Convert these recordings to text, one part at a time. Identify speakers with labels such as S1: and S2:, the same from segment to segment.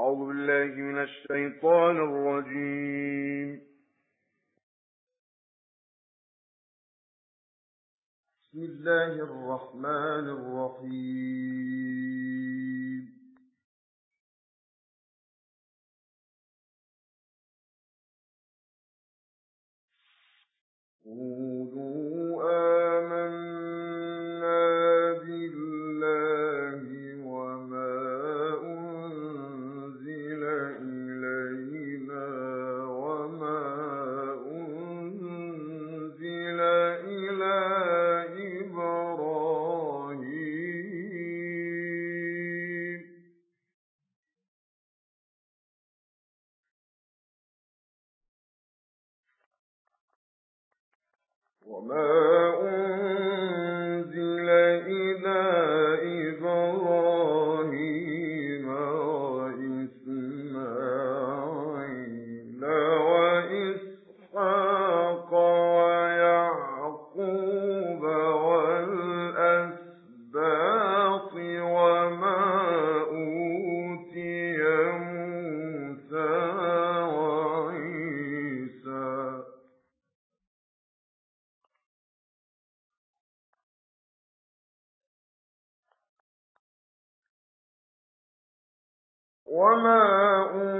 S1: أعوذ بالله من الشيطان الرجيم. بسم الله الرحمن الرحيم. قولوا آمين 我们 وَمَا أُنْزِلَ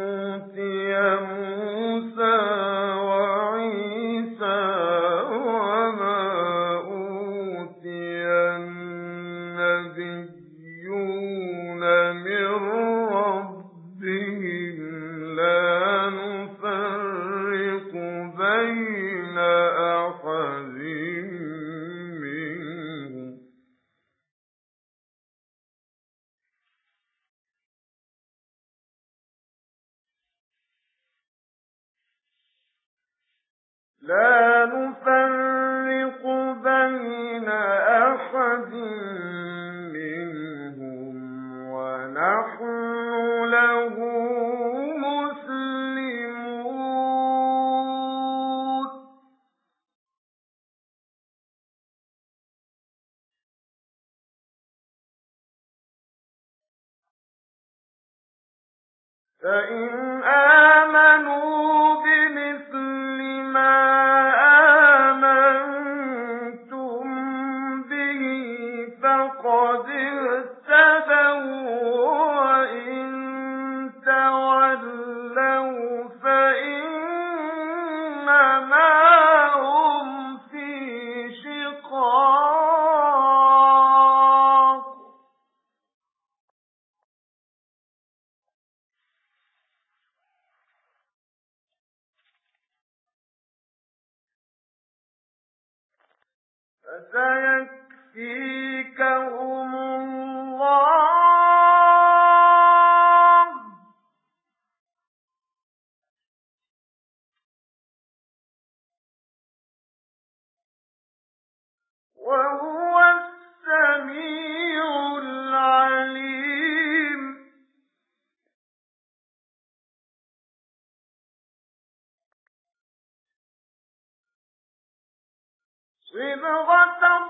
S1: فسيكفيكهم الله. وهو صبغة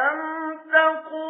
S1: أَمْ تَقُولُ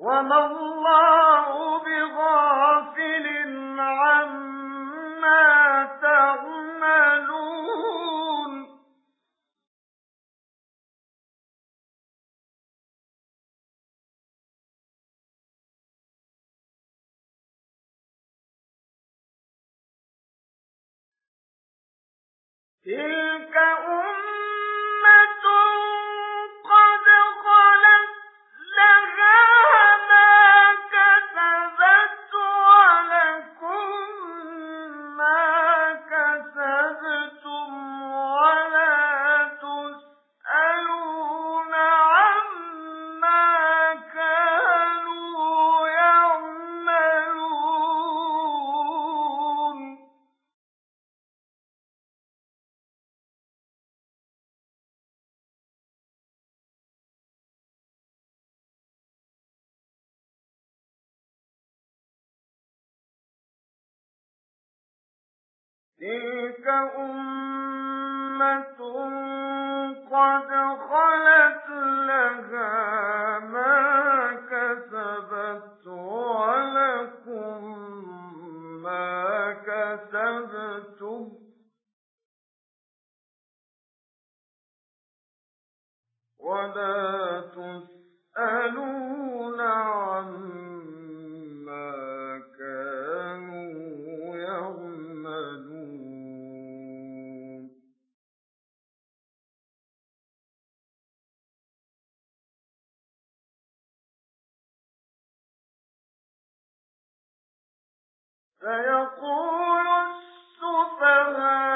S1: وما الله بغافل عما تعملون. تلك أمة تلك أمة قد خلت لها ما ولكم ما فيقول السفهاء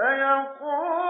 S1: فيقول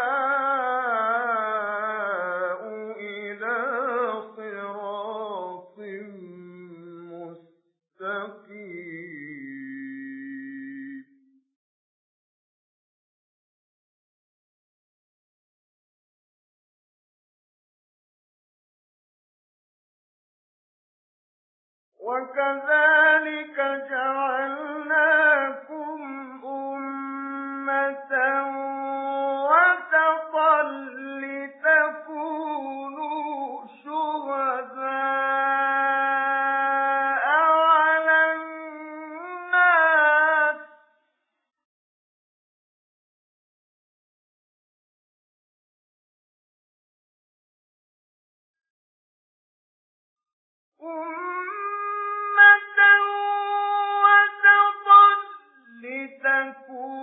S1: وكذلك جعلناكم أمة وسطا لتكونوا شهداء على الناس. لتكونوا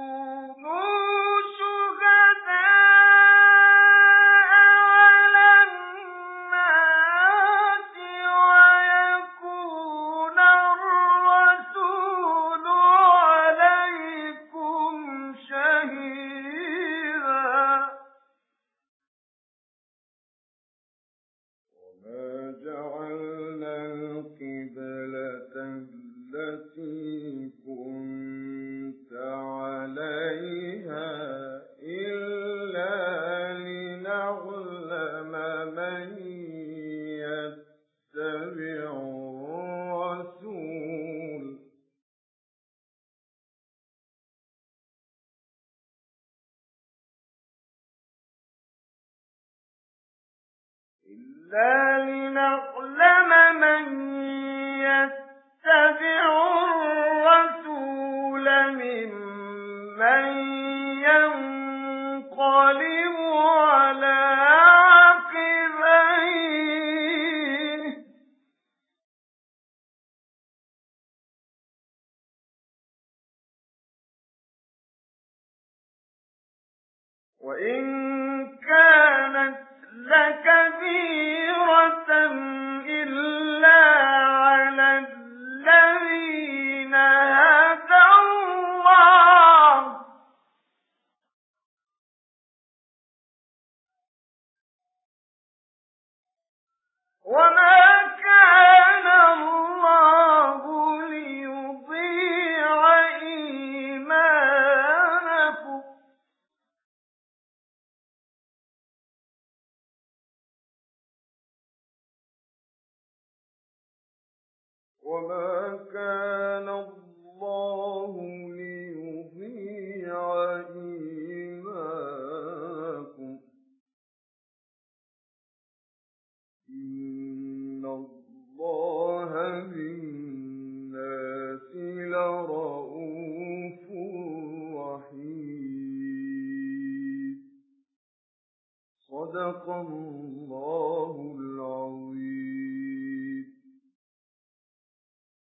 S1: إلا لنعلم من يتبع الرسول ممن ينقلب على وإن كانت لكبيرة وما